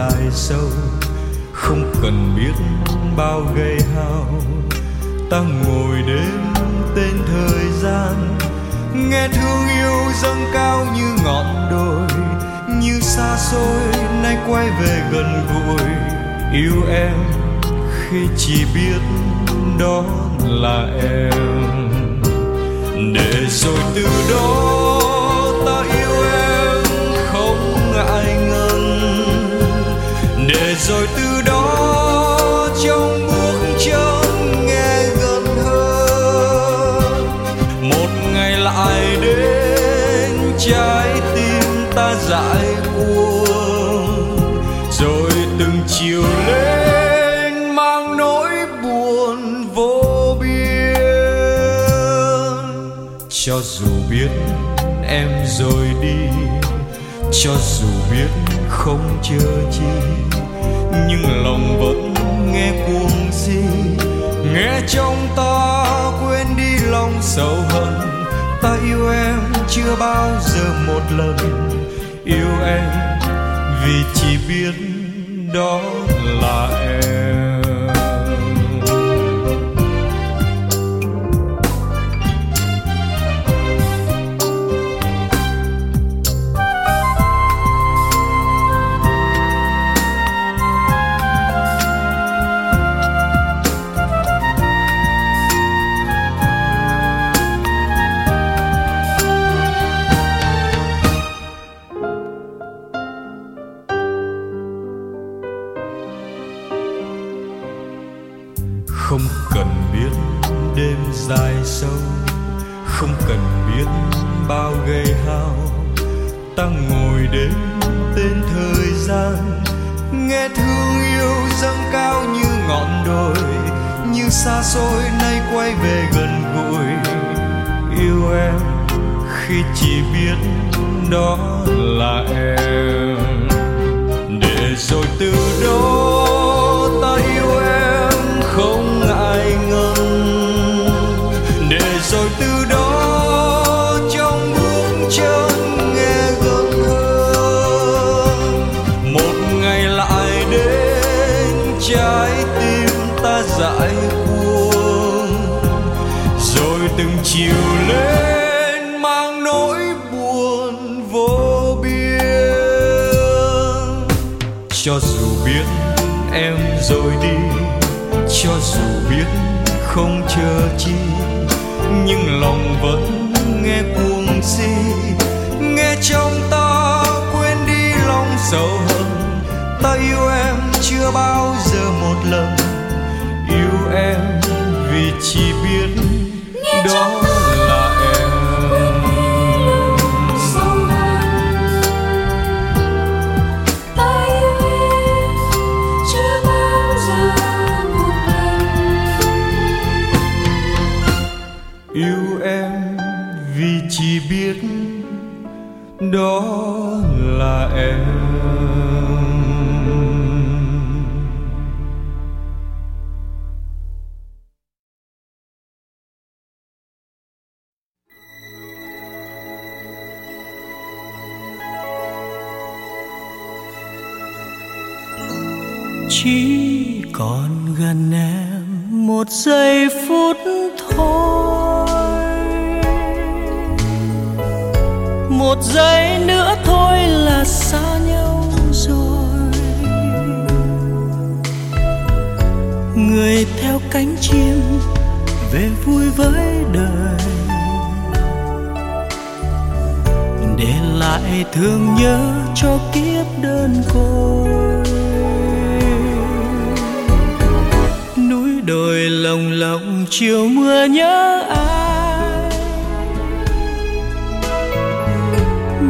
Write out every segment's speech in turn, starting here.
dài sâu, không cần biết bao gây hao. Ta ngồi đêm tên thời gian, nghe thương yêu dâng cao như ngọn đồi. Như xa xôi nay quay về gần gũi, yêu em khi chỉ biết đó là em. Để rồi từ đó ta yêu em, không ngại ngần để rồi từ đó trong bước chân nghe gần hơn. Một ngày lại đến trái tim ta dại buồn. Rồi từng chiều lên mang nỗi buồn vô biên. Cho dù biết em rồi đi, cho dù biết không chờ chi nhưng lòng vẫn nghe cuồng si. Nghe trong ta quên đi lòng sầu hận, ta yêu em chưa bao giờ một lần. Yêu em vì chỉ biết đó là em. Xa xôi, nay quay về gần gũi. Yêu em khi chỉ biết đó là em. Để rồi từ chờ chi, nhưng lòng vẫn nghe cuồng si. Nghe trong ta quên đi lòng sầu hận, ta yêu em chưa bao giờ một lần. Giây phút thôi. Một giây nữa thôi là xa nhau rồi. Người theo cánh chim về vui với đời. Để lại thương nhớ cho kiếp đơn côi. đôi lòng lộng chiều mưa nhớ ai.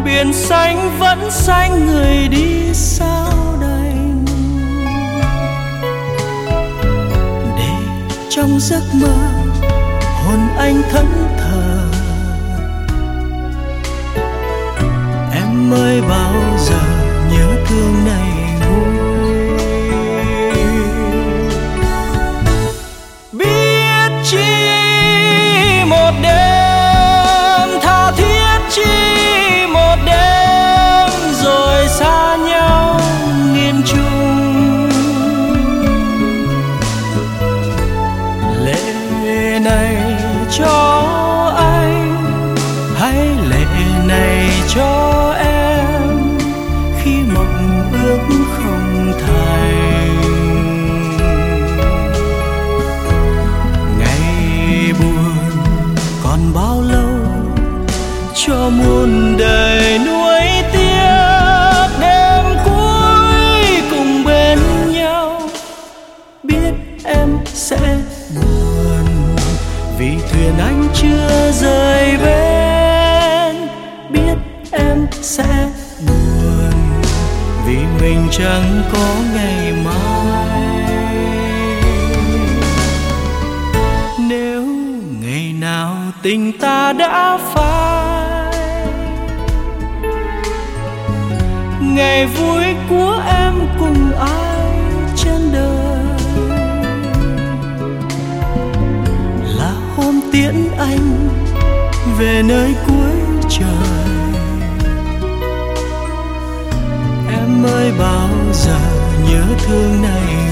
Biển xanh vẫn xanh, người đi sao đành? Để trong giấc mơ, hồn anh thẫn thờ. Em ơi, bao giờ nhớ thương này? mới bao giờ nhớ thương này.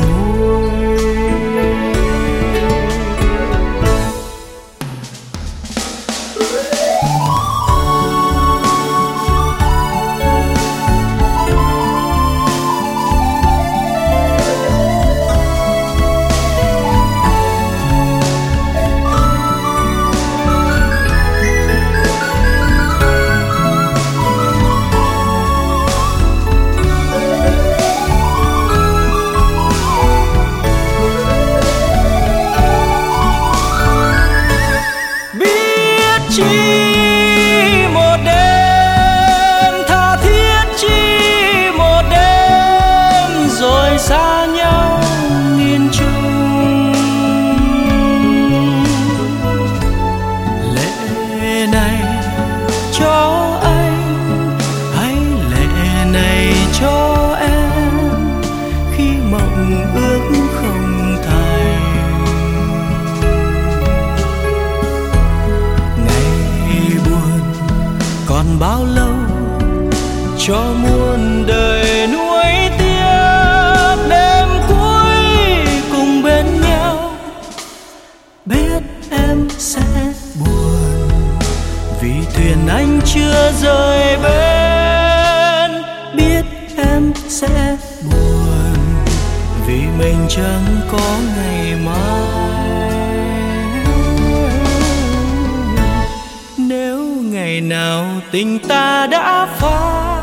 tình ta đã phai.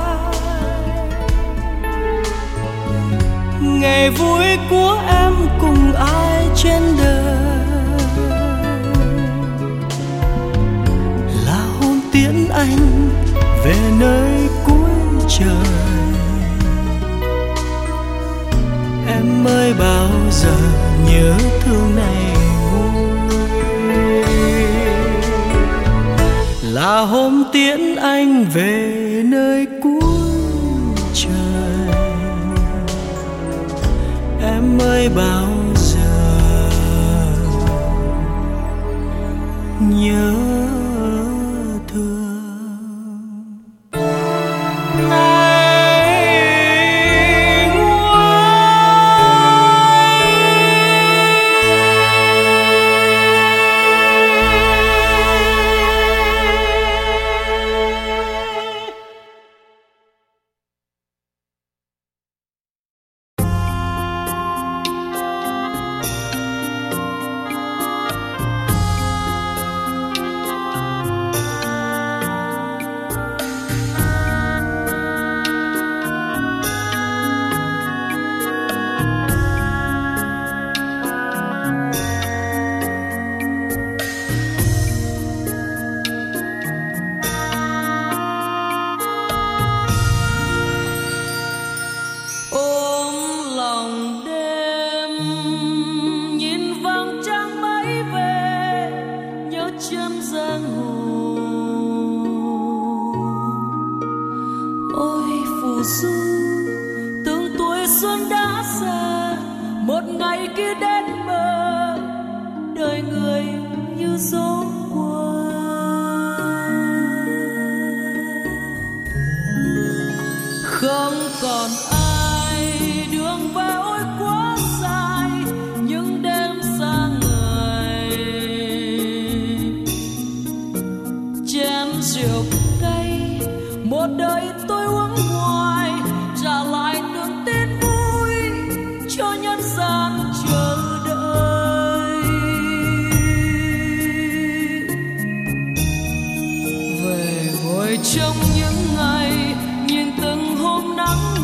Ngày vui của em cùng ai trên đời? Là hôm tiễn anh về nơi cuối trời. Em mới bao giờ nhớ thương này? hôm tiễn anh về nơi cuối trời. Em ơi bao trong những ngày nhìn từng hôm nắng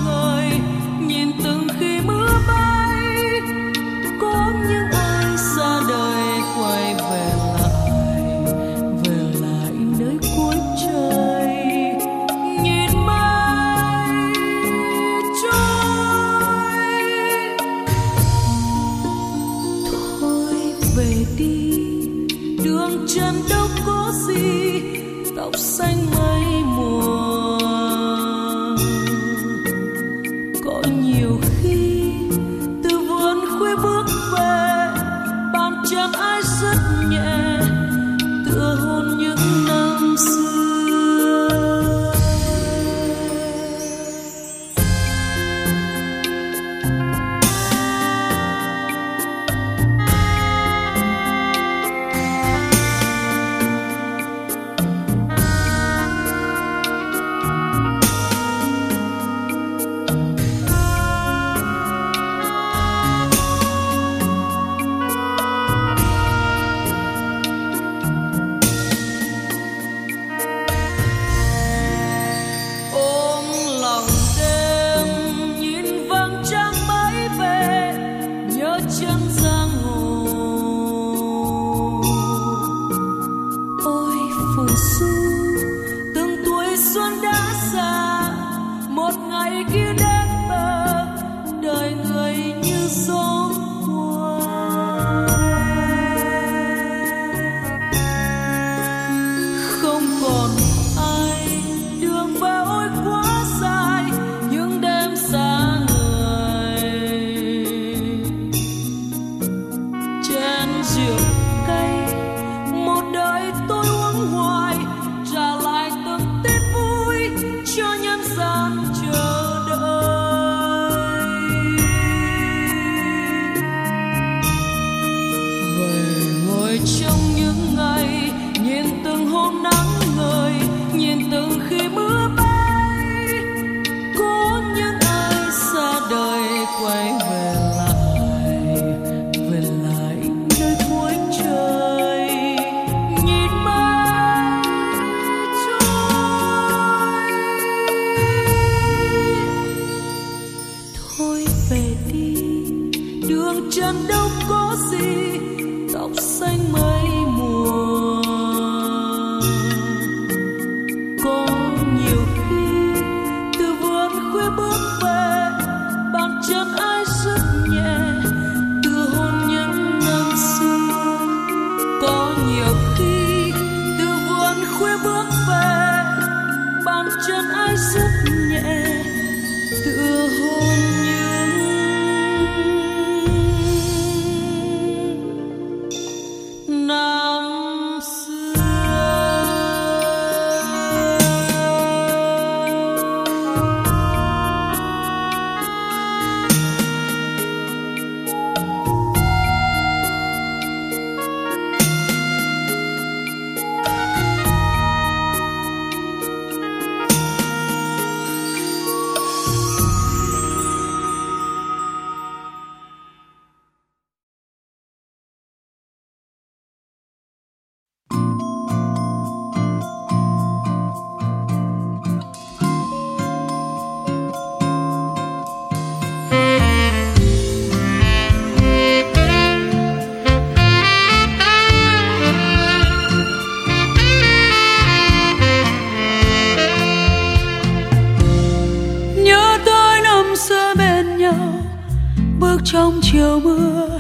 trong chiều mưa,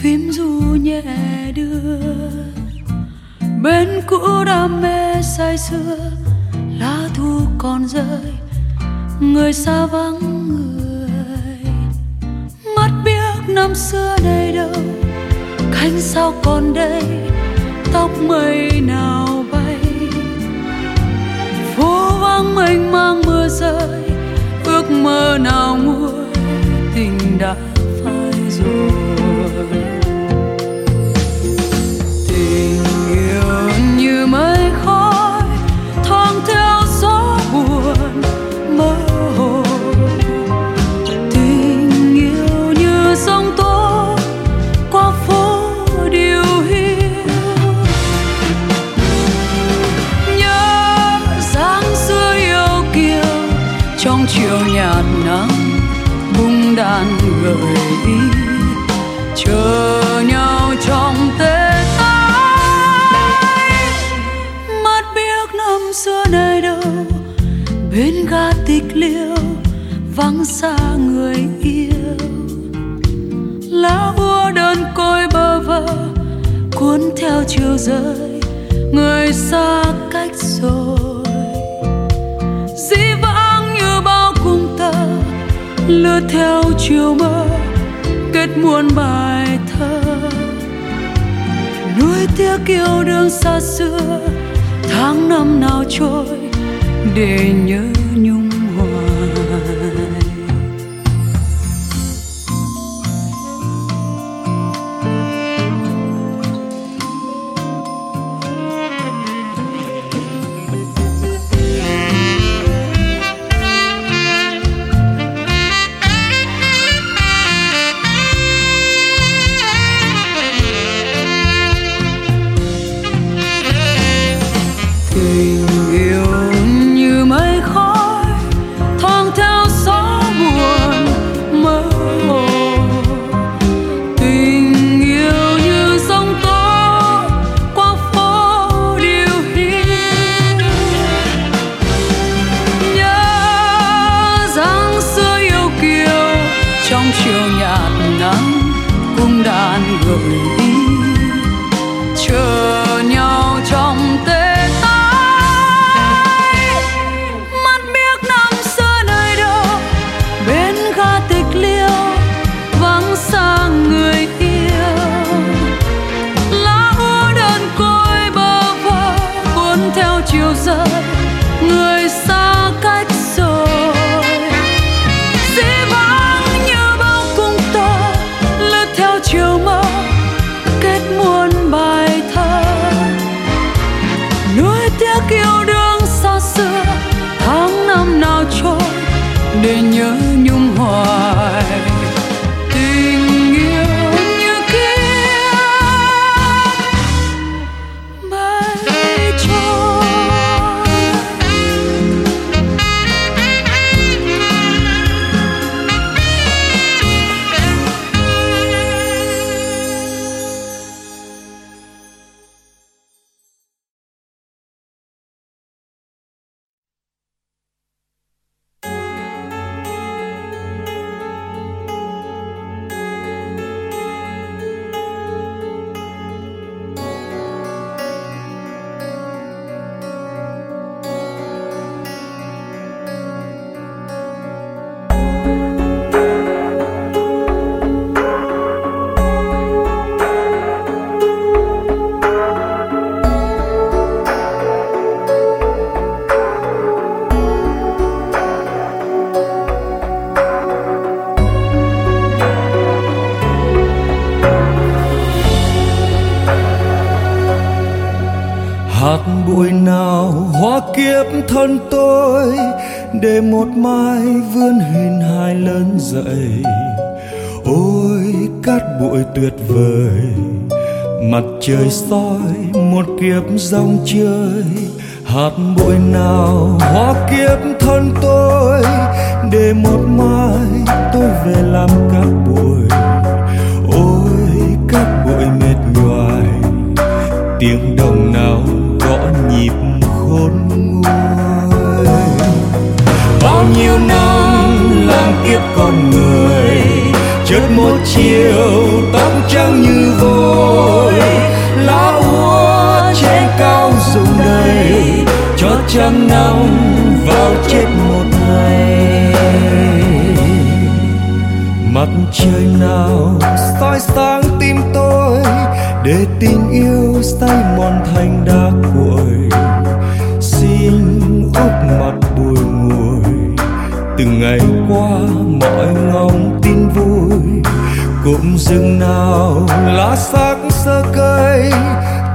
phím du nhẹ đưa. Bên cũ đam mê say sưa, lá thu còn rơi, người xa vắng người. Mắt biếc năm xưa đây đâu, cánh sao còn đây, tóc mây nào bay. Phố vắng mênh mang mưa rơi, ước mơ nào nguôi tình đã theo chiều rơi, người xa cách rồi. Dĩ vãng như bao cung tơ, lướt theo chiều mơ, kết muôn bài thơ. Nuối tiếc yêu đương xa xưa, tháng năm nào trôi, để nhớ nuối tiếc thân tôi để một mai vươn hình hài lớn dậy. Ôi, cát bụi tuyệt vời, mặt trời soi một kiếp dòng chơi. Hạt bụi nào hóa kiếp thân tôi để một mai tôi về làm cát bụi. Ôi, cát bụi mệt nhoài, tiếng đồng nào bao nhiêu năm làm kiếp con người chớp một chiều tóc trắng như vôi, lá úa trên cao rụng đầy cho trăm năm vào chết một ngày. Mặt trời nào soi sáng tim tôi, để tình yêu say mòn thành đá cuội. Ngày qua, mọi ngóng tin vui cụm rừng nào. Lá sắc sơ cây,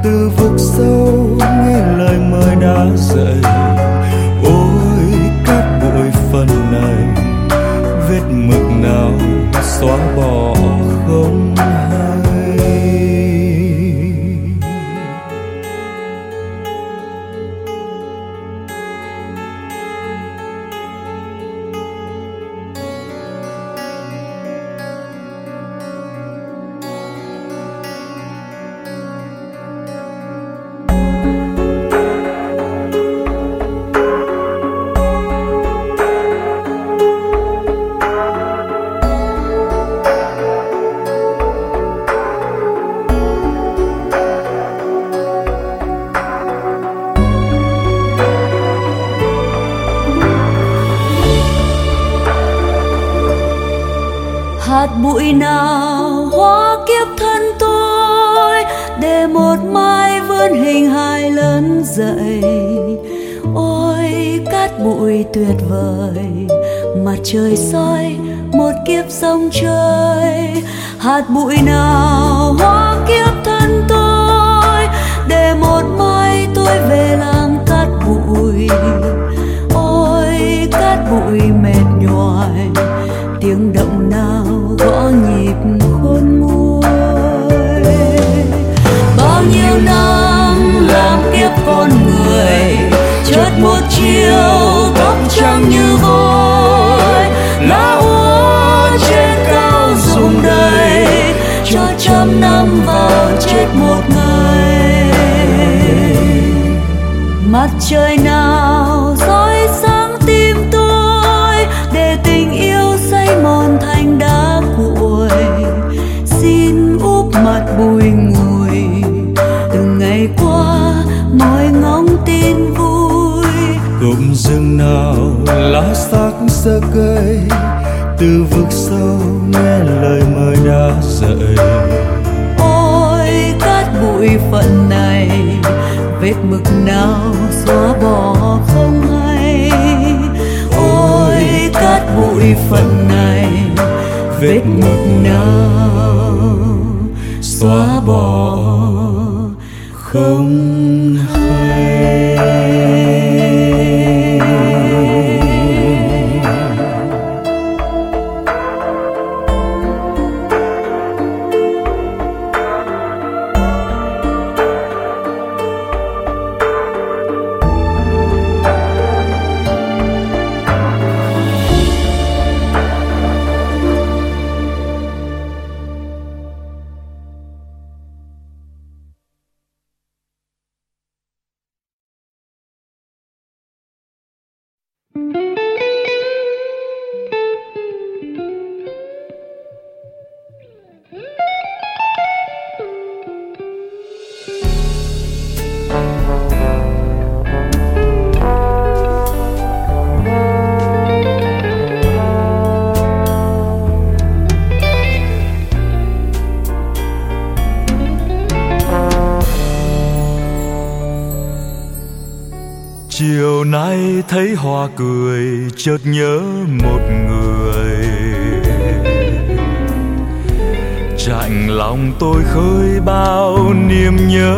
từ vực sâu nghe lời mời đã dậy. Ôi, các bụi phần này, vết mực nào xóa bỏ? Hạt nào hóa kiếp thân tôi để một mai vươn hình hài lớn dậy. Ôi, cát bụi tuyệt vời, mặt trời soi một kiếp sông chơi. Hạt bụi nào hóa kiếp thân tôi để một mai tôi về làng cát bụi. Ôi, cát bụi mệt nhoài, tiếng động năm làm kiếp con người, chợt một chiều tóc trắng như vôi, lá úa trên cao rụng đầy, cho trăm năm vào chết một ngày mặt trời nào lá sắc sơ cây từ vực sâu nghe lời mời đã dậy ôi, cát bụi phận này, vết mực nào xóa bỏ không hay? Ôi, cát bụi phận này, vết mực nào xóa bỏ không hay? Hoa cười chợt nhớ một người. Chạnh lòng tôi khơi bao niềm nhớ.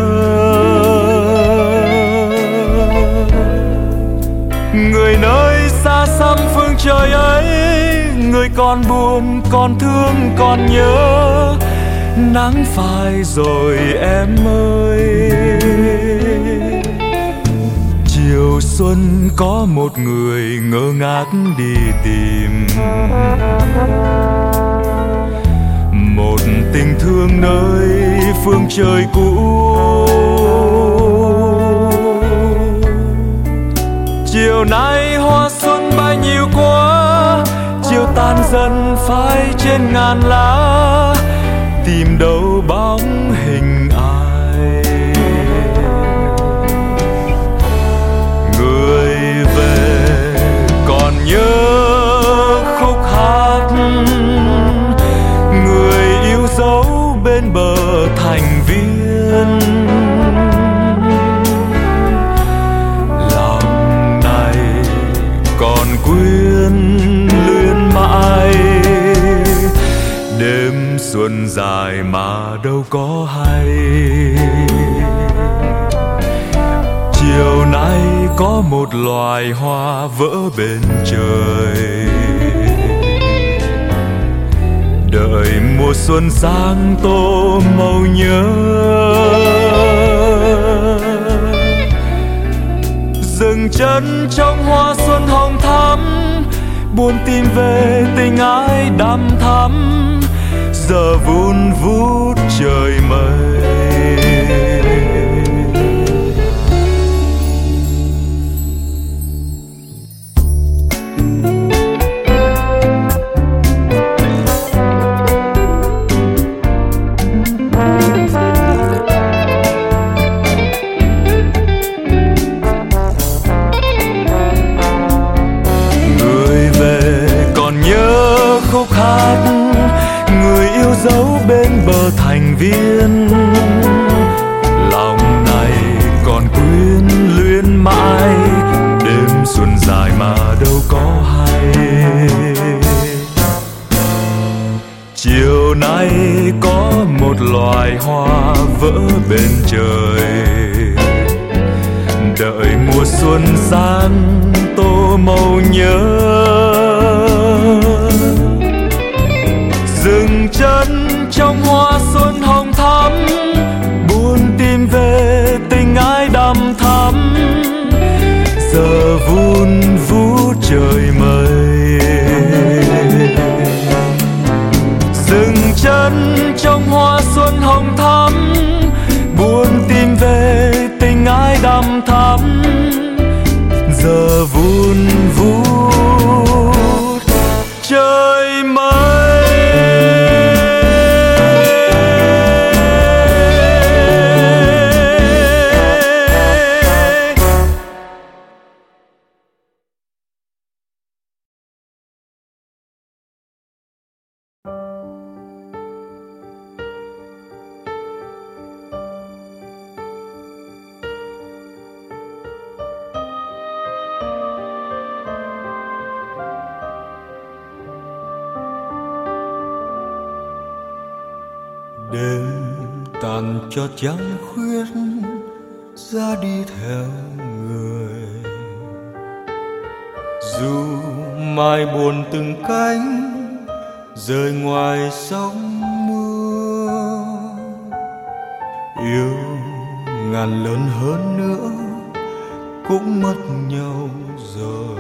Người nơi xa xăm phương trời ấy, người còn buồn, còn thương, còn nhớ. Nắng phai rồi em ơi. Chiều xuân có một người ngơ ngác đi tìm. Một tình thương nơi phương trời cũ. Chiều nay hoa xuân bay nhiều quá, chiều tan dần phai trên ngàn lá. nhớ khúc hát người yêu dấu bên bờ thành viên. Lòng này còn quyến luyến mãi, đêm xuân dài mà đâu có hai có một loài hoa vỡ bên trời. Đợi mùa xuân sang tô màu nhớ. Dừng chân trong hoa xuân hồng thắm, buồn tìm về tình ái đắm thắm. Giờ vun vút trời mây. Viên. Lòng này còn quyến luyến mãi, đêm xuân dài mà đâu có hay. Chiều nay có một loài hoa vỡ bên trời. Đợi mùa xuân sang, tô màu nhớ. Dừng chân trong hoa trời mây dừng chân trong hoa xuân hồng thắm, buồn tìm về tình ái đắm thắm. Giờ vun vút trời chẳng khuyết ra đi theo người. Dù mai buồn từng cánh rơi ngoài sóng mưa, yêu ngàn lớn hơn nữa cũng mất nhau rồi.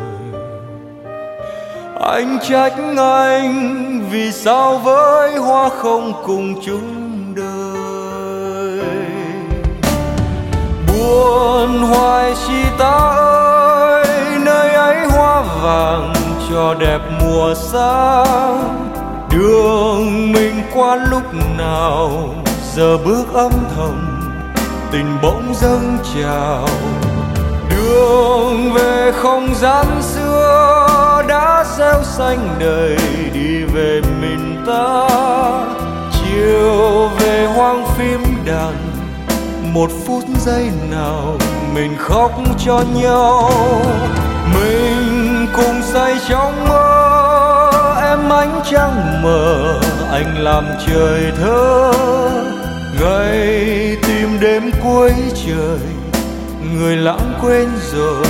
Anh trách anh vì sao với hoa không cùng chúng buồn hoài chi ta ơi, nơi ấy hoa vàng cho đẹp mùa sáng đường mình qua lúc nào, giờ bước âm thầm, tình bỗng dâng trào. Đường về không gian xưa đã gieo xanh đầy, đi về mình ta. Chiều về hoang phim đàn một phút giây nào mình khóc cho nhau. Mình cùng say trong mơ, em ánh trăng mờ, anh làm trời thơ. Ngày tìm đêm cuối trời, người lãng quên rồi,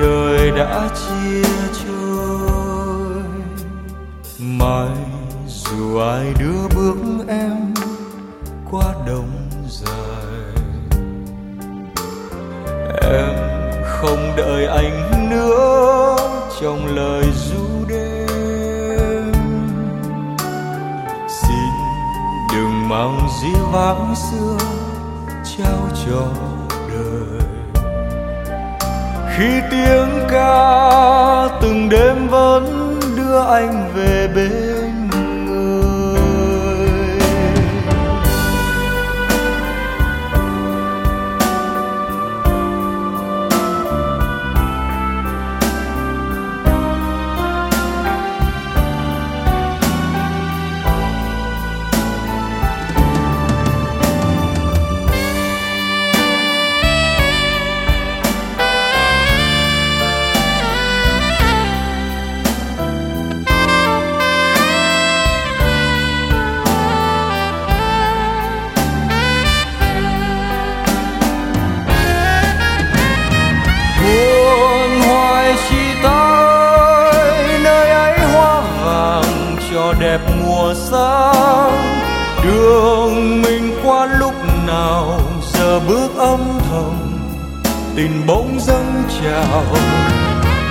đời đã chia trôi. Mai dù ai đưa bước em qua đông dài em không đợi anh nữa trong lời ru đêm. Xin đừng mong dĩ vãng xưa trao cho đời. Khi tiếng ca từng đêm vẫn đưa anh về bên sáng đường mình qua lúc nào? Giờ bước âm thầm, tình bỗng dâng trào.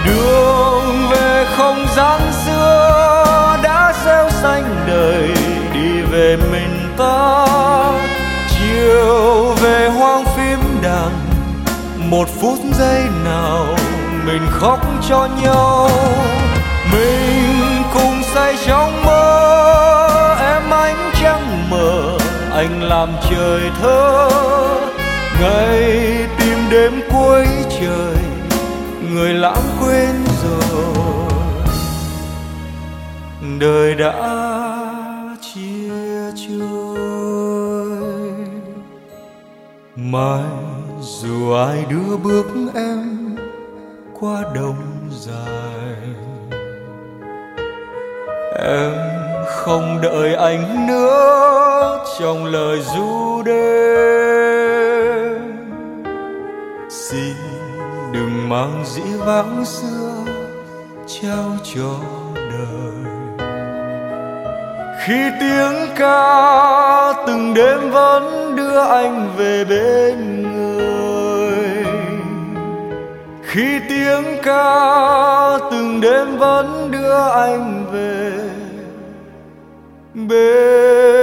Đường về không gian xưa đã gieo xanh đời, đi về mình ta. Chiều về hoang phim đàn, một phút giây nào mình khóc cho nhau. Mình cùng say trong mơ anh làm trời thơ, ngày tìm đêm cuối trời, người lãng quên rồi đời đã chia trôi mai dù ai đưa bước em qua đông dài, em không đợi anh nữa, trong lời du đêm. Xin đừng mang dĩ vãng xưa, trao cho đời. Khi tiếng ca từng đêm vẫn đưa anh về bên người. Khi tiếng ca từng đêm vẫn đưa anh Be